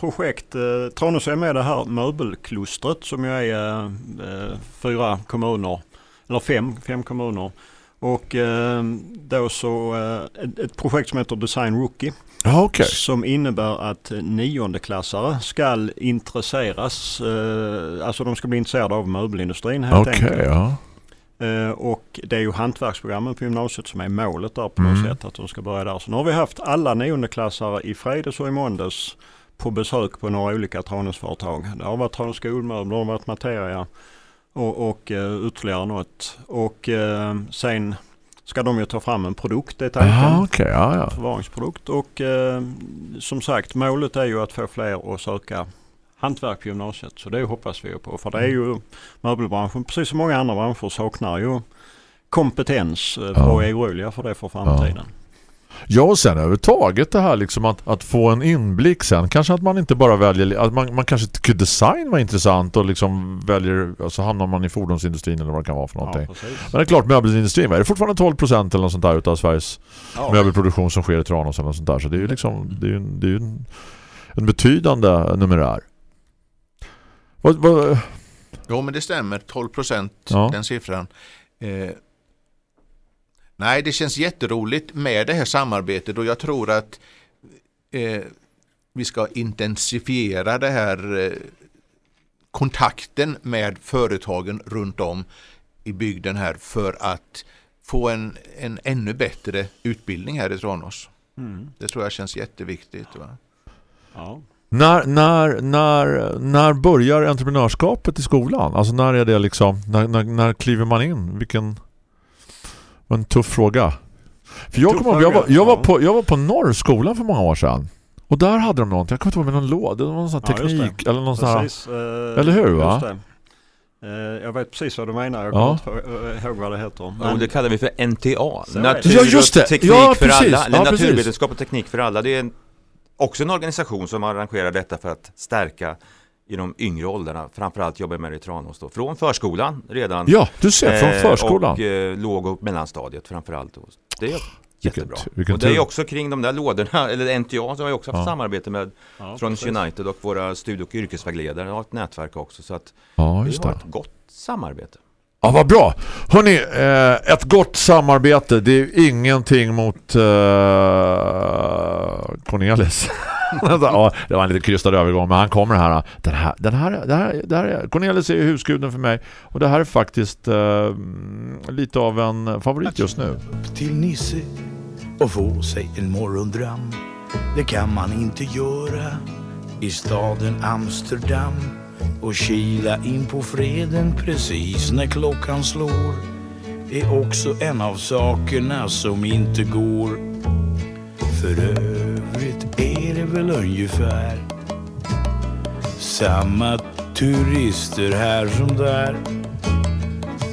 projekt, eh, Tranås är med i det här möbelklustret som ju är eh, fyra kommuner, eller fem, fem kommuner. Och eh, då så eh, ett, ett projekt som heter Design Rookie Ja, okej. som innebär att niondeklassare ska intresseras, eh, alltså de ska bli intresserade av möbelindustrin helt Okej, enkelt. ja. Eh, Och det är ju hantverksprogrammen på gymnasiet som är målet där på något Mm. sätt att de ska börja där. Så nu har vi haft alla niondeklassare i fredags och i måndags på besök på några olika Tranåsföretag. Det har varit Tranås skolmöbler, det har varit Materia och, och uh, ytterligare något. Och eh, sen ska de ju ta fram en produkt, det är tanken. Aha, okej, ja, ja. Förvaringsprodukt och eh, som sagt målet är ju att få fler att söka hantverk på gymnasiet. Så det hoppas vi på. För det är ju möbelbranschen, precis som många andra branscher, saknar ju kompetens eh, Ja. och är oroliga för det för framtiden. Ja, och sen överhuvudtaget det här liksom att, att få en inblick sen. Kanske att man inte bara väljer, att man, man kanske tycker design var intressant och liksom väljer, alltså hamnar man i fordonsindustrin eller vad det kan vara för någonting. Ja. Men det är klart, möbelindustrin, är det fortfarande 12% eller något sånt där utav Sveriges Ja. möbelproduktion som sker i Tranås eller något sånt där. Så det är ju liksom, det är ju, det är ju en, en betydande numerär. Vad, vad, Jo, men det stämmer. 12 procent, Ja. den siffran. Eh, nej, det känns jätteroligt med det här samarbetet och jag tror att eh, vi ska intensifiera det här eh, kontakten med företagen runt om i bygden här för att få en, en ännu bättre utbildning här i Tranås. Mm. Det tror jag känns jätteviktigt. Va? Ja. När, när, när, när börjar entreprenörskapet i skolan? Alltså när är det liksom, när, när, när kliver man in? Vilken en tuff fråga. För jag, Tuff kommer ihåg, jag, var, jag, var ja. på, jag var på Norrskolan för många år sedan. Och där hade de någonting, jag kommer inte ihåg med någon låda, det var någon sån här Ja, teknik eller någon sån här eh, Eller hur, va? Eh, jag vet precis vad du menar, jag Ja. kommer inte få- eh, ihåg vad det heter. Och Men- det kallar vi för NTA. Natur Ja, just det. teknik Ja, för precis. alla. Eller Ja. Naturvetenskap och teknik för alla. Det är en, också en organisation som arrangerar detta för att stärka i de yngre åldrarna. Framförallt jobbar jag med det i Tranås då. Från förskolan redan. Ja, du ser, från Eh, förskolan. Och eh, låg och mellanstadiet framförallt. Då. Det är jättebra. vilken och det är också kring de där lådorna, eller NTA, som har jag också haft Ja. samarbete med Ja, Tranås precis. United och våra studie och yrkesvägledare har ett nätverk också. Så att Ja, vi har ett gott samarbete. Ja, vad bra. Hörrni, eh, ett gott samarbete. Det är ingenting mot eh, Cornelis. ja, det var en lite krystad övergång, men han kommer här. Den här, den här, den här, den här Cornelis är husguden för mig. Och det här är faktiskt eh, lite av en favorit just nu. Upp till Nisse och få sig en morgondröm. Det kan man inte göra i staden Amsterdam och kila in på freden precis när klockan slår är också en av sakerna som inte går. För övrigt är det väl ungefär samma turister här som där.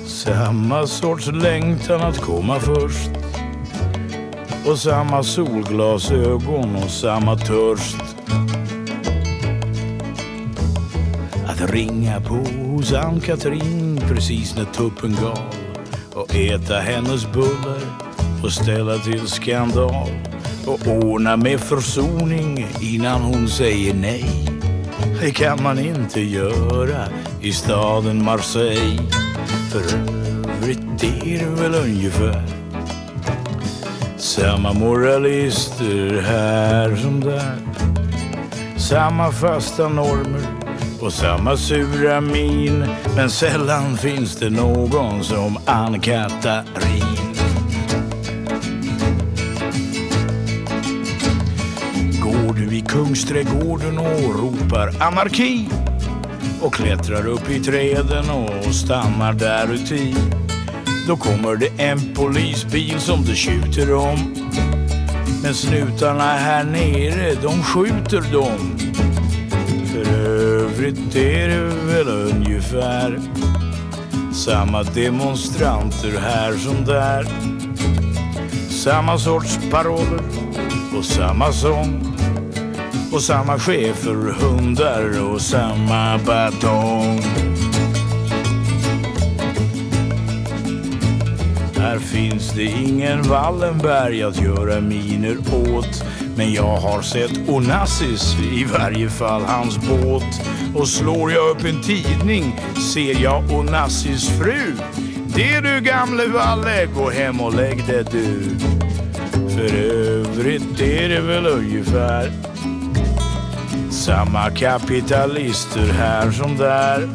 Samma sorts längtan att komma först och samma solglasögon och samma törst. Att ringa på hos Ann-Katrin precis när tuppen gal och äta hennes bullar och ställa till skandal och ordna med försoning innan hon säger nej. Det kan man inte göra i staden Marseille. För övrigt är det väl ungefär samma moralister här som där. Samma fasta normer och samma sura min. Men sällan finns det någon som Ann-Katarin. Går du i Kungsträdgården och ropar anarki och klättrar upp i träden och stannar där uti då kommer det en polisbil som du skjuter om. Men snutarna här nere, de skjuter dem. Övrigt är det väl ungefär samma demonstranter här som där. Samma sorts paroller och samma sång. Och samma chefer, hundar och samma batong. Här finns det ingen Wallenberg att göra miner åt. Men jag har sett Onassis, i varje fall hans båt. Och slår jag upp en tidning ser jag Onassis fru. Det du gamle Valle, gå hem och lägg dig du. För övrigt är det väl ungefär samma kapitalister här som där.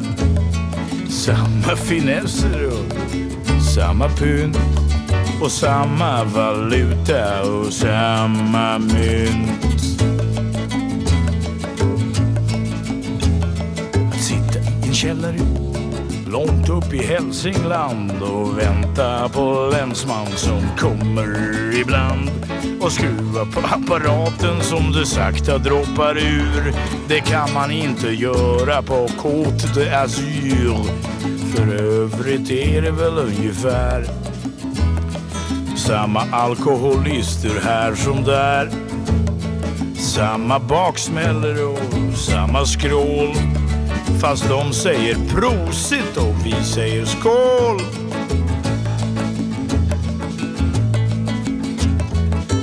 Samma finesser och samma pynt och samma valuta och samma mynt. Att sitta i en källare långt upp i Hälsingland och vänta på länsman som kommer ibland och skruva på apparaten som det sakta droppar ur. Det kan man inte göra på Côte d'Azur. För övrigt är det väl ungefär samma alkoholister här som där. Samma baksmäller och samma skrål. Fast de säger prosit och vi säger skål.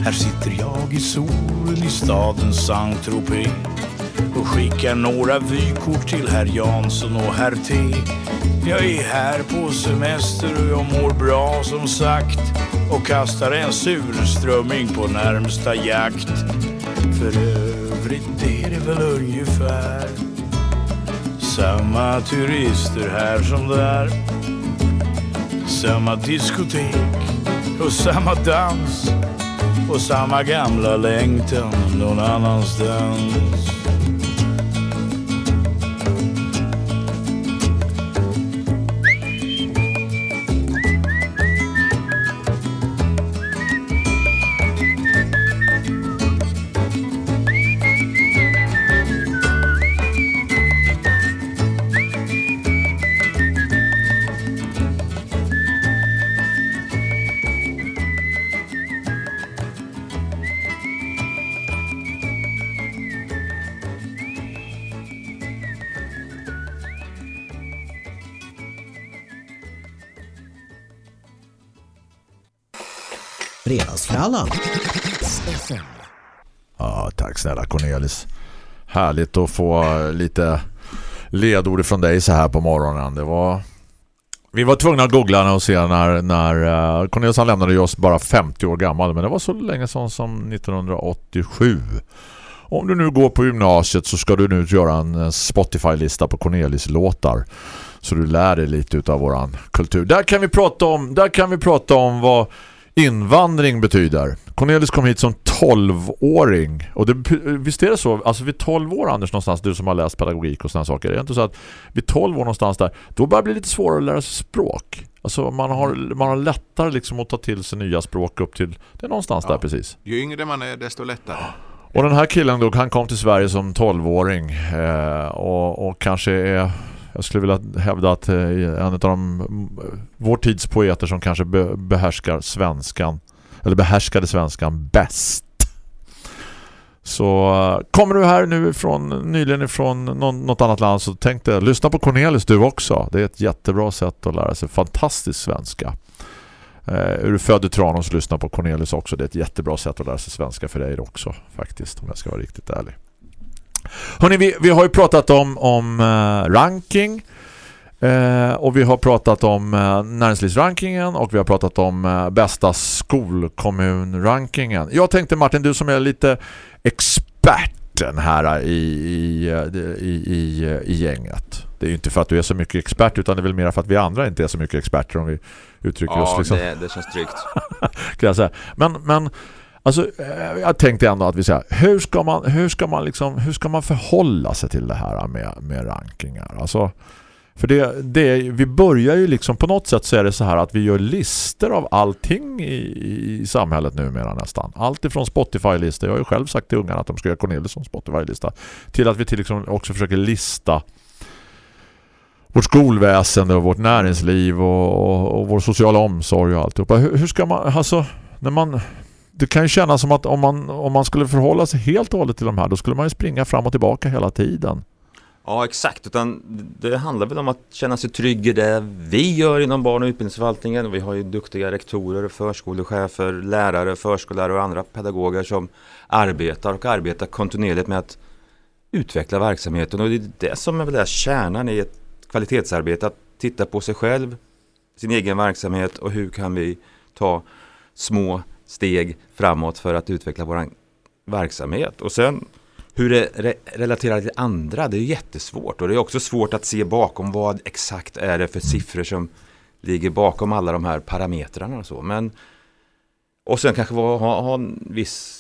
Här sitter jag i solen i staden Saint-Tropez och skickar några vykort till herr Jansson och herr T. Jag är här på semester och jag mår bra som sagt och kastar en surströmming på närmsta jakt. För övrigt är det väl ungefär samma turister här som där. Samma diskotek och samma dans och samma gamla längtan någon annanstans. Halland. Ja, tack snälla Cornelis. Härligt att få lite ledord från dig så här på morgonen. Det var... Vi var tvungna att googla och se när, när eh, Cornelis han lämnade oss bara 50 år gammal. Men det var så länge sedan som 1987. Om du nu går på gymnasiet så ska du nu göra en eh, Spotify-lista på Cornelis-låtar. Så du lär dig lite av våran kultur. Där kan vi prata om, där kan vi prata om vad invandring betyder. Cornelis kom hit som 12-åring. Och det, visst är det så? Alltså vid 12 år, Anders, någonstans, du som har läst pedagogik och sådana saker. Det är inte så att vid 12 år någonstans där, då börjar det bli lite svårare att lära sig språk. Alltså man har, man har lättare liksom att ta till sig nya språk upp till, det är någonstans där precis. Ju yngre man är desto lättare. Och den här killen då, han kom till Sverige som 12-åring eh, och, och kanske är jag skulle vilja hävda att eh, en av de mm, vår tids poeter som kanske behärskar svenskan eller behärskade svenskan bäst. Så eh, kommer du här nu från nyligen ifrån någon, något annat land så tänkte lyssna på Cornelis du också. Det är ett jättebra sätt att lära sig fantastisk svenska. Eh, är du född i Tranås lyssna på Cornelis också. Det är ett jättebra sätt att lära sig svenska för dig också faktiskt om jag ska vara riktigt ärlig. Hörrni, vi, vi har ju pratat om, om uh, ranking uh, och vi har pratat om uh, näringslivsrankingen och vi har pratat om uh, bästa skolkommunrankingen. Jag tänkte Martin, du som är lite experten här i, i, i, i, i gänget. Det är ju inte för att du är så mycket expert utan det är väl mer för att vi andra inte är så mycket experter om vi uttrycker ja, oss. Liksom. det, det känns tryggt. kan jag säga. Men, men Alltså, eh, jag tänkte ändå att vi säger, hur ska man, hur ska man, liksom, hur ska man förhålla sig till det här med, med rankingar? Alltså, för det, det, vi börjar ju liksom, på något sätt så är det så här att vi gör lister av allting i, i samhället numera nästan. Allt ifrån Spotify-listor, jag har ju själv sagt till ungarna att de ska göra Cornelis Spotify-lista, till att vi till liksom också försöker lista vårt skolväsende och vårt näringsliv och, och, och vår sociala omsorg och alltihopa. Hur, hur ska man, alltså, när man det kan ju kännas som att om man, om man skulle förhålla sig helt och hållet till de här då skulle man ju springa fram och tillbaka hela tiden. Ja exakt, utan det handlar väl om att känna sig trygg i det vi gör inom barn- och utbildningsförvaltningen. Vi har ju duktiga rektorer, förskolechefer, lärare, förskollärare och andra pedagoger som arbetar och arbetar kontinuerligt med att utveckla verksamheten. Och det är det som är väl kärnan i ett kvalitetsarbete, att titta på sig själv, sin egen verksamhet och hur kan vi ta små steg framåt för att utveckla vår verksamhet. Och sen hur det re relaterar till andra, det är jättesvårt. Och det är också svårt att se bakom vad exakt är det för siffror som ligger bakom alla de här parametrarna och så. Men, och sen kanske ha, ha en viss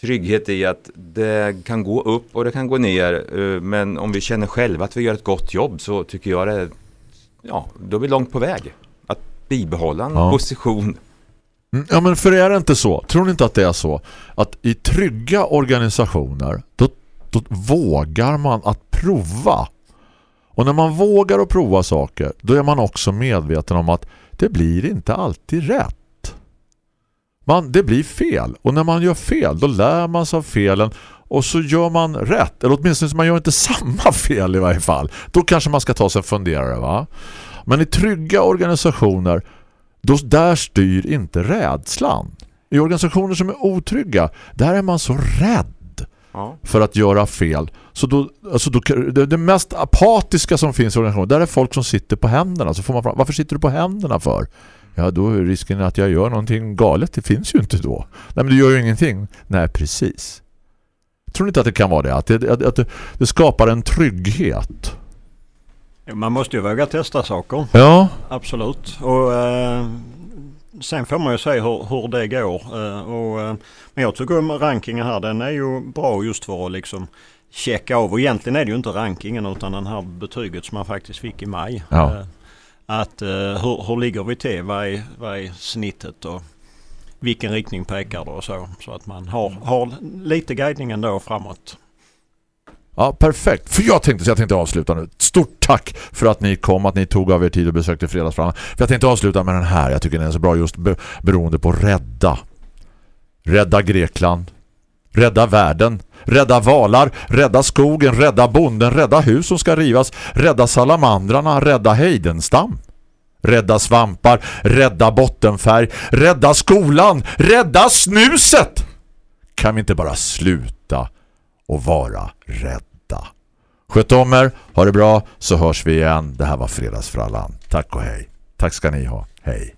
trygghet i att det kan gå upp och det kan gå ner. eh, Men om vi känner själva att vi gör ett gott jobb så tycker jag det, ja, då är vi långt på väg. Att bibehålla en Ja. position Mm, ja men för är det inte så? Tror ni inte att det är så? Att i trygga organisationer då, då vågar man att prova. Och när man vågar att prova saker då är man också medveten om att det blir inte alltid rätt. Man, det blir fel. Och när man gör fel då lär man sig av felen och så gör man rätt. Eller åtminstone så man gör inte samma fel i varje fall. Då kanske man ska ta sig en funderare va? Men i trygga organisationer då, där styr inte rädslan. I organisationer som är otrygga, där är man så rädd Ja. för att göra fel. Så då, alltså då, det, det mest apatiska som finns i organisationen, där är folk som sitter på händerna. Så får man fram, varför sitter du på händerna för? Ja, då är risken att jag gör någonting galet. Det finns ju inte då. Nej, men du gör ju ingenting. Nej, precis. Tror ni inte att det kan vara det? Att det, att, att det, det skapar en trygghet. Man måste ju våga testa saker. Ja. Absolut. Och eh, sen får man ju se hur, hur det går. Eh, och, eh, men jag tycker om rankingen här, den är ju bra just för att liksom checka av. Och egentligen är det ju inte rankingen utan den här betyget som man faktiskt fick i maj. Ja. Eh, att eh, hur, hur ligger vi till? Vad är, vad är snittet? Och vilken riktning pekar det och så. Så att man har, har lite guidning ändå framåt. Ja, perfekt. För jag tänkte, så jag tänkte avsluta nu. Stort tack för att ni kom, att ni tog av er tid och besökte Fredagsframman. För jag tänkte avsluta med den här. Jag tycker den är så bra just beroende på rädda. Rädda Grekland. Rädda världen. Rädda valar. Rädda skogen. Rädda bonden. Rädda hus som ska rivas. Rädda salamandrarna. Rädda Heidenstam. Rädda svampar, rädda bottenfärg, rädda skolan, rädda snuset! Kan vi inte bara sluta och vara rädda? Sköt om er, ha det bra så hörs vi igen. Det här var Fredagsfrallan. Tack och hej. Tack ska ni ha. Hej.